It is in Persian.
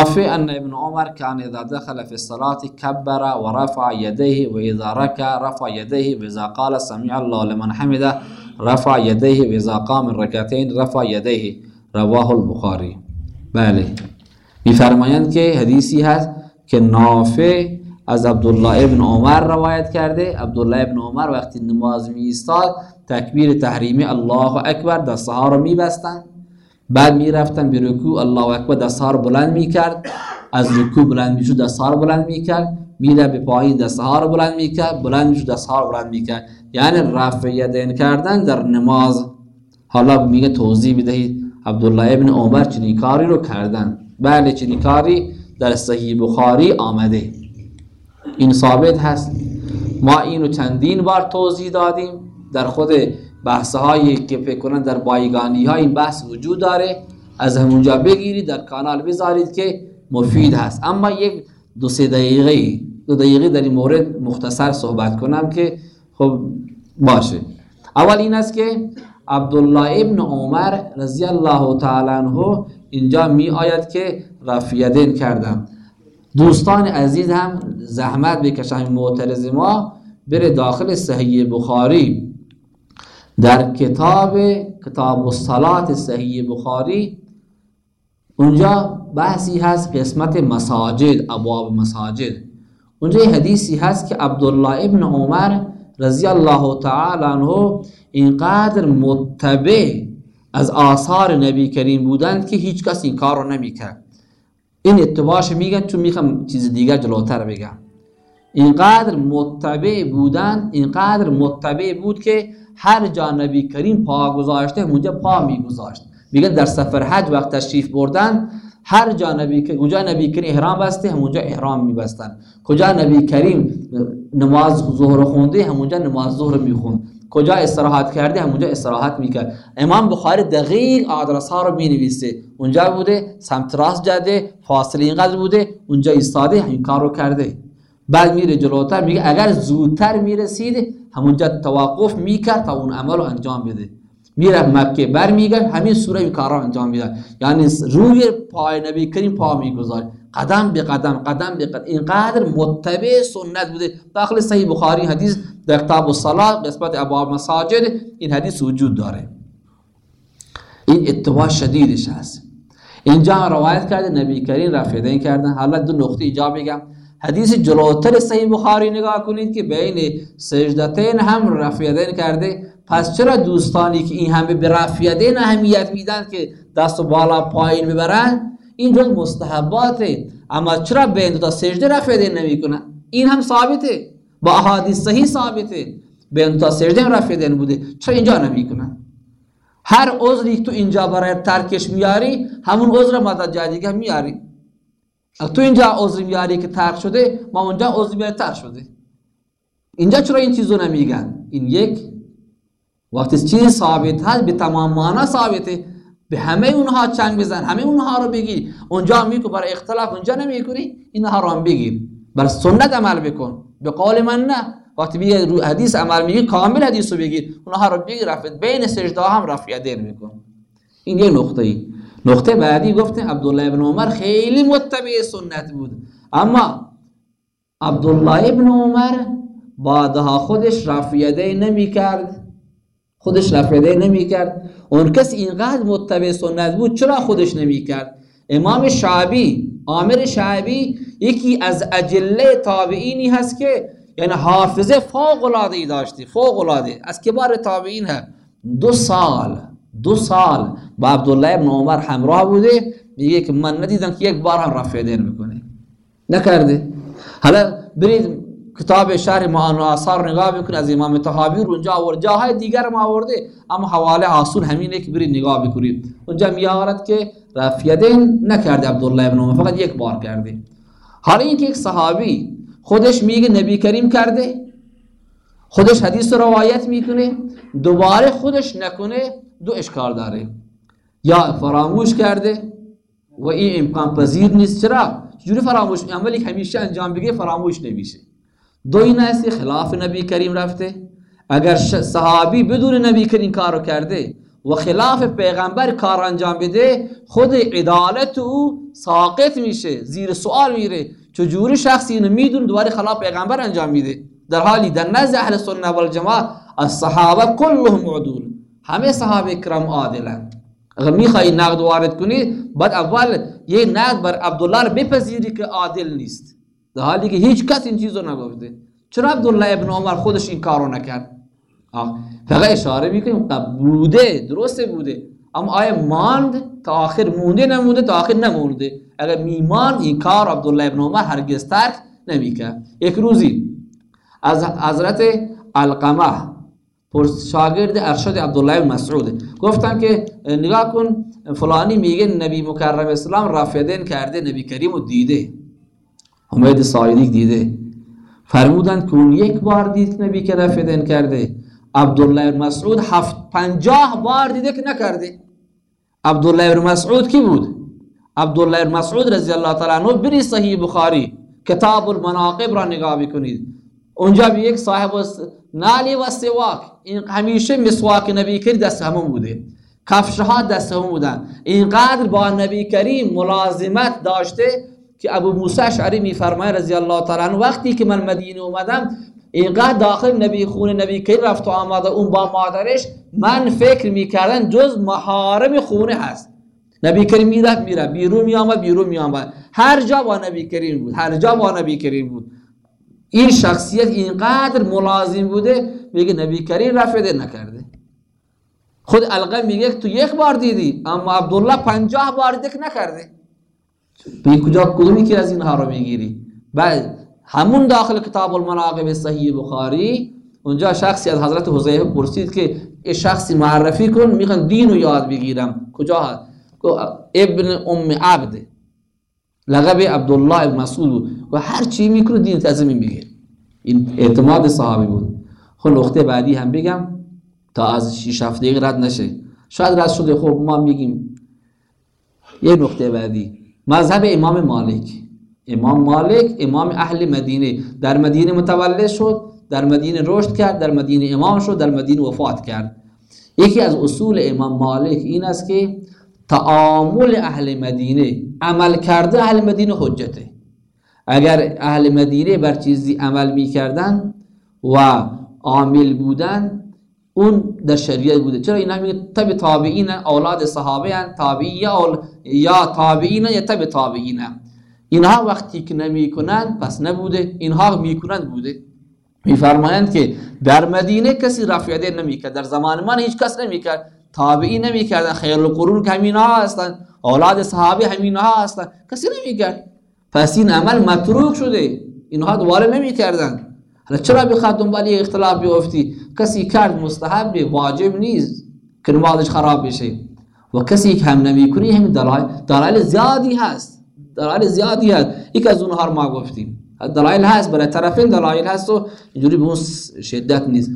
نافع ان ابن عمر كان اذا دخل في الصلاه كبر ورفع يديه واذا ركع رفع يديه واذا قال سمع الله لمن حمده رفع يديه واذا قام من ركعتين رفع يديه. رواه البخاري بله. میفرمایند که حدیثی هست که نافع از عبدالله ابن عمر روایت کرده. عبدالله ابن عمر وقتی نماز می ایستاد تکبیر تحریمی الله اکبر دسته ها رو می بستن بعد می رفتن به رکوع الله اکبر دسته ها رو بلند می کرد از رکوع بلند می شد دسته ها رو بلند می کرد میره به پایین دسته ها رو بلند می کرد بلند می شد دسته ها رو بلند می کرد یعنی رفع یدین کردن در نماز. حالا میگه توضیح بدهید. عبدالله ابن عمر چنین کاری رو کردن. بله چنین کاری در صحیح بخاری آمده. این ثابت هست. ما اینو چندین بار توضیح دادیم. در خود بحث هایی که فکر کنن در بایگانی ها این بحث وجود داره از همونجا بگیرید در کانال بذارید که مفید هست. اما یک دو سه دقیقه دو دقیقه در این مورد مختصر صحبت کنم که خب باشه. اول این است که عبدالله ابن عمر رضی الله تعالی عنه اینجا می آید که رفیدین کردم. دوستان عزیز هم زحمت بکشن معترض ما بره داخل صحیح بخاری. در کتاب کتاب الصلات صحیح بخاری اونجا بحثی هست قسمت مساجد ابواب مساجد. اونجا حدیثی هست که عبدالله ابن عمر رضی الله تعالی عنه اینقدر متبع از آثار نبی کریم بودند که هیچ کس این کار رو نمی‌کرد. این اتباعش میگن چون می‌خوام چیز دیگر جلوتر بگم. اینقدر متبع بودن اینقدر متبع بود که هر جا نبی کریم پا گذاشته اونجا پا میگذاشت. میگن در سفر حج وقت تشریف بردن هر جا نبی کجا نبی کریم احرام بسته همونجا احرام میبستن. کجا نبی کریم نماز ظهر خونده همونجا نماز ظهر می‌خوند. کجا استراحت کرده همونجا استراحت می‌کرد. امام بخاری دقیق آدرس ها رو می‌نویسه. اونجا بوده سمت راست جاده فاصله اینقدر بوده اونجا ایستاده این کار رو کرده. بعد میره جلوتر میگه اگر زودتر می‌رسید همونجا توقف می‌کرد تا اون عمل رو انجام بده. میره مکه بر میگه همین سوره این کار رو انجام میده. یعنی روی پای نبی کریم پا می‌گذاره قدم به قدم قدم به قدم. اینقدر متبع سنت بوده. داخل صحیح بخاری حدیث در کتاب الصلاه قسمت ابواب مساجد این حدیث وجود داره. این اتباع شدیدش هست. اینجا روایت کرده نبی کریم رفیدین کردن. حالا دو نقطه اینجا بگم. حدیث جلوتر صحیح بخاری نگاه کنید که بین سجدتین هم رفیدین کرده. پس چرا دوستانی که این همه به رفیدین اهمیت میدن که دست و بالا پایین ببرن؟ این جز مستحباته. اما چرا بین دو تا سجده رفیدین نمی کنن این هم ثابته. با احادیث صحیح ثابته. بین دو تا سجده رفیدین بوده. چرا اینجا نمی کنن هر عذری تو اینجا برای ترکش میاری همون عذر مدد جای دیگه میاری. تو اینجا عذر میاری که ترک شده ما اونجا عذر میاری ترک شده اینجا چرا این چیزو نمیگن این یک وقتی چیز ثابت هست به تمام معنا ثابته به همه اونها چنگ بزن همه اونها رو بگی اونجا میگو برای اختلاف اونجا نمی‌کنی اینها رو هم بگیر بر سنت عمل بکن به قول من نه وقتی بیه رو حدیث عمل میگی کامل حدیث رو بگیر اونها رو بگیر رفت بین سجده هم رفع یدین میکن این یه نقطه ای. نقطه بعدی گفتیم عبدالله ابن عمر خیلی متبع سنت بود. اما عبدالله ابن عمر بعدها خودش رفع یدین نمی‌کرد. خودش رفع نمی‌کرد. اون کسی اینقدر متبع سنت بود چرا خودش نمی‌کرد؟ امام شعبی عامر شعبی یکی از اجله تابعینی هست که یعنی حافظه فوق العاده ای داشتی فوق العاده از کبار تابعین ها دو سال. دو سال با عبدالله ابن عمر همراه بوده میگه که من ندیدم که یک بار هم رفع دین می‌کنه. نکرده. حالا برید کتاب شهر معان و آثار نگاه بکنید از امام طحاوی رو اونجا آورد. جاهای دیگر ما آورده اما حواله آسون همینه که برید نگاه بکنید. اونجا میآورد که رفیدین نکرده عبدالله ابن عمر فقط یک بار کرده. حالا اینکه یک صحابی خودش میگه نبی کریم کرده خودش حدیث روایت می‌کنه دوباره خودش نکنه دو اشکال داره. یا فراموش کرده و این امکان پذیر نیست. چرا؟ چجوری فراموش؟ عملی همیشه انجام بگه فراموش نمیشه. دو این است خلاف نبی کریم رفته. اگر صحابی بدون نبی کریم کارو کرده و خلاف پیغمبر کار انجام بده خود عدالت او ساقط میشه زیر سوال میره. چجوری شخصی اینو میدون دوباره خلاف پیغمبر انجام میده؟ در حالی در نزد اهل سنت و الجماعه الصحابه كلهم عدول. همه صحابه کرام عادلند اگر می‌خوای نقد وارد کنی بعد اول یه نقد بر عبدالله رو بپذیری که عادل نیست. در حالی که هیچ کس این چیزو نگفته. چرا عبدالله ابن عمر خودش این کارو نکرد؟ فقط اشاره می‌کنیم بوده درسته بوده. اما آیا ماند تا آخر مونده نمونده تا آخر نمونده. اگر میمان این کار عبدالله ابن عمر هرگز ترک نمی‌کرد. یک روزی از حضرت القمه شاگرد ارشد عبدالله مسعود گفتم که نگاه کن فلانی میگه نبی مکرم اسلام رافیدین کرده نبی کریم دیده. حمید سایدی دیده. فرمودند که اون یک بار دید نبی که رافیدین کرده. عبدالله مسعود هفت پنجاه بار دیده که نکرده. عبدالله مسعود کی بود؟ عبدالله مسعود رضی الله تعالی عنہ بری صحیح بخاری کتاب المناقب را نگاه بکنید اونجا به یک صاحب نالی و سواک این همیشه مسواک نبی کریم دست همون بوده. کفشها دست همون بودن. اینقدر با نبی کریم ملازمت داشته که ابو موسی اشعری میفرمای رضی الله تعالی وقتی که من مدینه اومدم اینقدر داخل نبی خون نبی کریم رفت و آمده اون با مادرش من فکر می‌کردن جز محارم خونه هست. نبی کریم می‌رفت میره بیرون میامد بیرون میامد هر جا با نبی کریم بود هر جا با نبی کریم بود. این شخصیت اینقدر ملازم بوده میگه نبی کریم رفته نکرده. خود القم میگه تو یک بار دیدی اما عبدالله پنجاه بار دیده نکرده. به کجا کدومی که از اینها رو می‌گیری؟ بعد همون داخل کتاب المناقب صحیح بخاری اونجا شخصی از حضرت حذیفه پرسید که یه شخصی معرفی کن می‌خوان دین رو یاد بگیرم. کجا هست ابن ام عبد. لقب عبدالله مسعود و هر چی می‌کنه دین تزمین میگه. این اعتماد صحابی بود. خب نقطه بعدی هم بگم تا از شیش هفته رد نشه. شاید رد شده. خب ما میگیم. یه نقطه بعدی. مذهب امام مالک. امام مالک امام اهل مدینه. در مدینه متولد شد در مدینه رشد کرد در مدینه امام شد در مدینه وفات کرد. یکی از اصول امام مالک این است که تعامل اهل مدینه عمل کرده اهل مدینه حجته. اگر اهل مدینه بر چیزی عمل می‌کردن و عامل بودن اون در شریعت بوده. چرا اینا میگه تبع تابعین اولاد صحابه ان؟ تابعی یا تابعین یا تبع تابعین اینها وقتی که نمی‌کنن پس نبوده. اینها می‌کنند بوده. میفرمایند که در مدینه کسی یدین نمی‌کرد. در زمان من هیچ کس نمی‌کرد. تابعی نمی‌کردن. خیر القرون که همین ها هستن. اولاد صحابه همین ها هستن. کسی نمی‌کرد. پس این عمل متروک شده. اینها دوباره نمی‌کردن. حالا چرا بخواد دنبال اختلاف بیفتی؟ کسی کرد مستحب واجب نیست که نمازش خراب بشه. و کسی که هم نمی‌کنه همین دلایل دلایل زیادی هست. دلایل زیادی هست. یک از اونها رو ما گفتیم. دلایل هست. برای طرفین دلایل هست و اینجوری به اون شدت نیست.